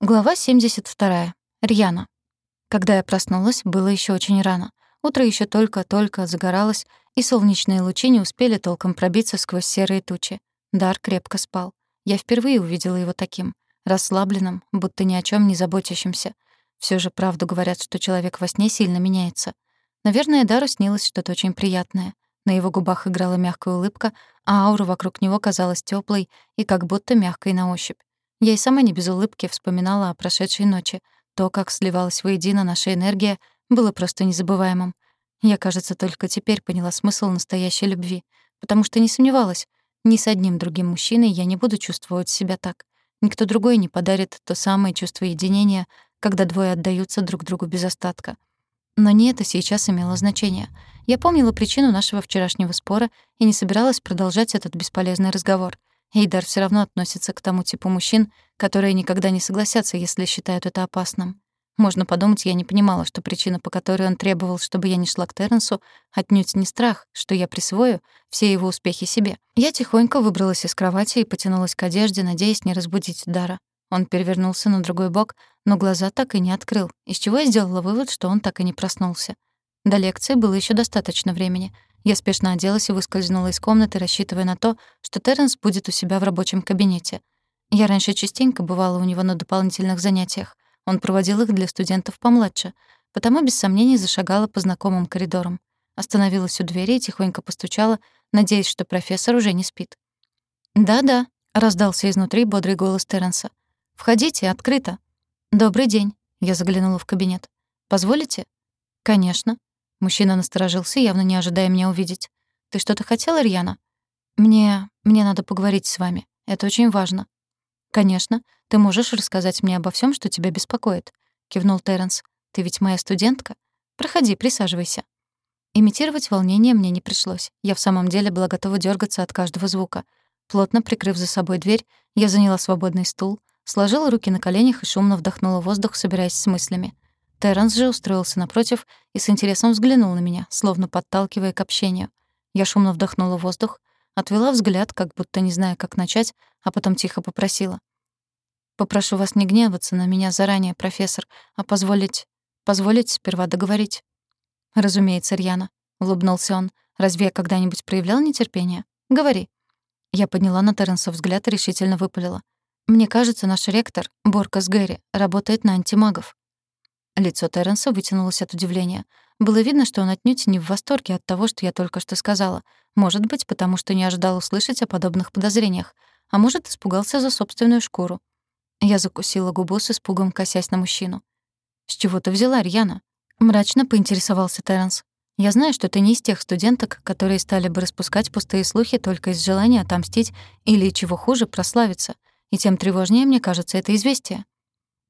Глава 72. Рьяна. Когда я проснулась, было еще очень рано. Утро еще только-только загоралось, и солнечные лучи не успели толком пробиться сквозь серые тучи. Дар крепко спал. Я впервые увидела его таким, расслабленным, будто ни о чем не заботящимся. Все же правду говорят, что человек во сне сильно меняется. Наверное, Дару снилось что-то очень приятное. На его губах играла мягкая улыбка, а аура вокруг него казалась теплой и как будто мягкой на ощупь. Я и сама не без улыбки вспоминала о прошедшей ночи. То, как сливалась воедино наша энергия, было просто незабываемым. Я, кажется, только теперь поняла смысл настоящей любви, потому что не сомневалась, ни с одним другим мужчиной я не буду чувствовать себя так. Никто другой не подарит то самое чувство единения, когда двое отдаются друг другу без остатка. Но не это сейчас имело значение. Я помнила причину нашего вчерашнего спора и не собиралась продолжать этот бесполезный разговор. Эйдар все равно относится к тому типу мужчин, которые никогда не согласятся, если считают это опасным. Можно подумать, я не понимала, что причина, по которой он требовал, чтобы я не шла к Терренсу, отнюдь не страх, что я присвою все его успехи себе. Я тихонько выбралась из кровати и потянулась к одежде, надеясь не разбудить Дара. Он перевернулся на другой бок, но глаза так и не открыл, из чего я сделала вывод, что он так и не проснулся. До лекции было еще достаточно времени — я спешно оделась и выскользнула из комнаты, рассчитывая на то, что Терренс будет у себя в рабочем кабинете. Я раньше частенько бывала у него на дополнительных занятиях. Он проводил их для студентов помладше, потому без сомнений зашагала по знакомым коридорам. Остановилась у двери и тихонько постучала, надеясь, что профессор уже не спит. «Да-да», — раздался изнутри бодрый голос Терренса. «Входите, открыто». «Добрый день», — я заглянула в кабинет. «Позволите?» «Конечно». Мужчина насторожился, явно не ожидая меня увидеть. «Ты что-то хотела, Рьяна?» «Мне... мне надо поговорить с вами. Это очень важно». «Конечно. Ты можешь рассказать мне обо всем, что тебя беспокоит», — кивнул Терренс. «Ты ведь моя студентка. Проходи, присаживайся». Имитировать волнение мне не пришлось. Я в самом деле была готова дергаться от каждого звука. Плотно прикрыв за собой дверь, я заняла свободный стул, сложила руки на коленях и шумно вдохнула воздух, собираясь с мыслями. Терренс же устроился напротив и с интересом взглянул на меня, словно подталкивая к общению. Я шумно вдохнула воздух, отвела взгляд, как будто не зная, как начать, а потом тихо попросила. «Попрошу вас не гневаться на меня заранее, профессор, а позволить... позволить сперва договорить». «Разумеется, Рьяна», — улыбнулся он. «Разве я когда-нибудь проявлял нетерпение? Говори». Я подняла на Терренса взгляд и решительно выпалила. «Мне кажется, наш ректор, Боркас Гэри, работает на антимагов». Лицо Терренса вытянулось от удивления. Было видно, что он отнюдь не в восторге от того, что я только что сказала. Может быть, потому что не ожидал услышать о подобных подозрениях. А может, испугался за собственную шкуру. Я закусила губу с испугом, косясь на мужчину. «С чего ты взяла, Рьяна?» Мрачно поинтересовался Терренс. «Я знаю, что ты не из тех студенток, которые стали бы распускать пустые слухи только из желания отомстить или, чего хуже, прославиться. И тем тревожнее, мне кажется, это известие».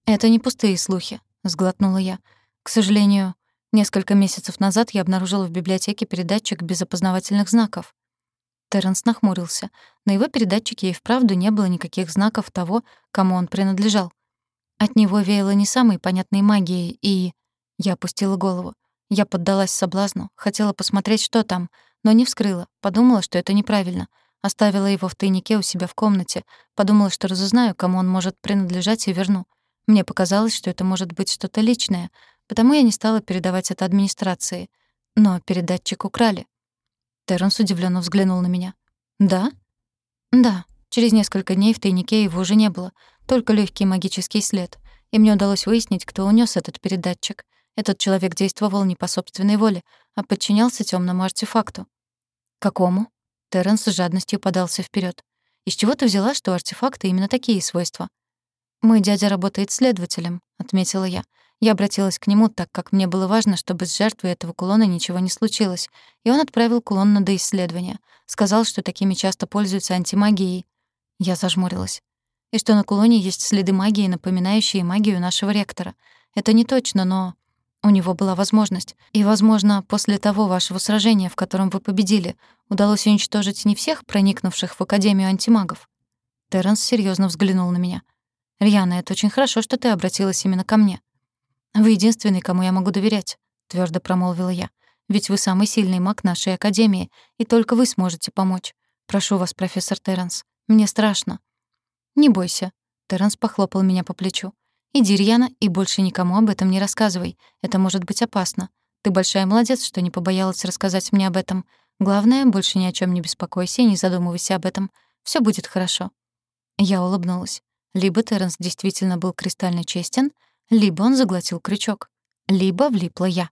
«Это не пустые слухи», — сглотнула я. «К сожалению, несколько месяцев назад я обнаружила в библиотеке передатчик без опознавательных знаков». Терренс нахмурился. На его передатчике и вправду не было никаких знаков того, кому он принадлежал. От него веяло не самой понятной магией, и... Я опустила голову. Я поддалась соблазну, хотела посмотреть, что там, но не вскрыла, подумала, что это неправильно. Оставила его в тайнике у себя в комнате, подумала, что разузнаю, кому он может принадлежать, и верну. Мне показалось, что это может быть что-то личное, потому я не стала передавать это администрации. Но передатчик украли. Терренс удивленно взглянул на меня. «Да?» «Да. Через несколько дней в тайнике его уже не было, только легкий магический след. И мне удалось выяснить, кто унес этот передатчик. Этот человек действовал не по собственной воле, а подчинялся темному артефакту». «Какому?» Терренс с жадностью подался вперед. «Из чего ты взяла, что артефакты именно такие свойства?» «Мой дядя работает следователем», — отметила я. Я обратилась к нему, так как мне было важно, чтобы с жертвой этого кулона ничего не случилось, и он отправил кулон на доисследование. Сказал, что такими часто пользуются антимагией. Я зажмурилась. И что на кулоне есть следы магии, напоминающие магию нашего ректора. Это не точно, но у него была возможность. И, возможно, после того вашего сражения, в котором вы победили, удалось уничтожить не всех проникнувших в Академию антимагов. Терренс серьезно взглянул на меня. «Рьяна, это очень хорошо, что ты обратилась именно ко мне». «Вы единственный, кому я могу доверять», — твердо промолвила я. «Ведь вы самый сильный маг нашей академии, и только вы сможете помочь. Прошу вас, профессор Терренс, мне страшно». «Не бойся», — Терренс похлопал меня по плечу. «Иди, Рьяна, и больше никому об этом не рассказывай. Это может быть опасно. Ты большая молодец, что не побоялась рассказать мне об этом. Главное, больше ни о чем не беспокойся и не задумывайся об этом. Все будет хорошо». Я улыбнулась. Либо Терренс действительно был кристально честен, либо он заглотил крючок, либо влипла я.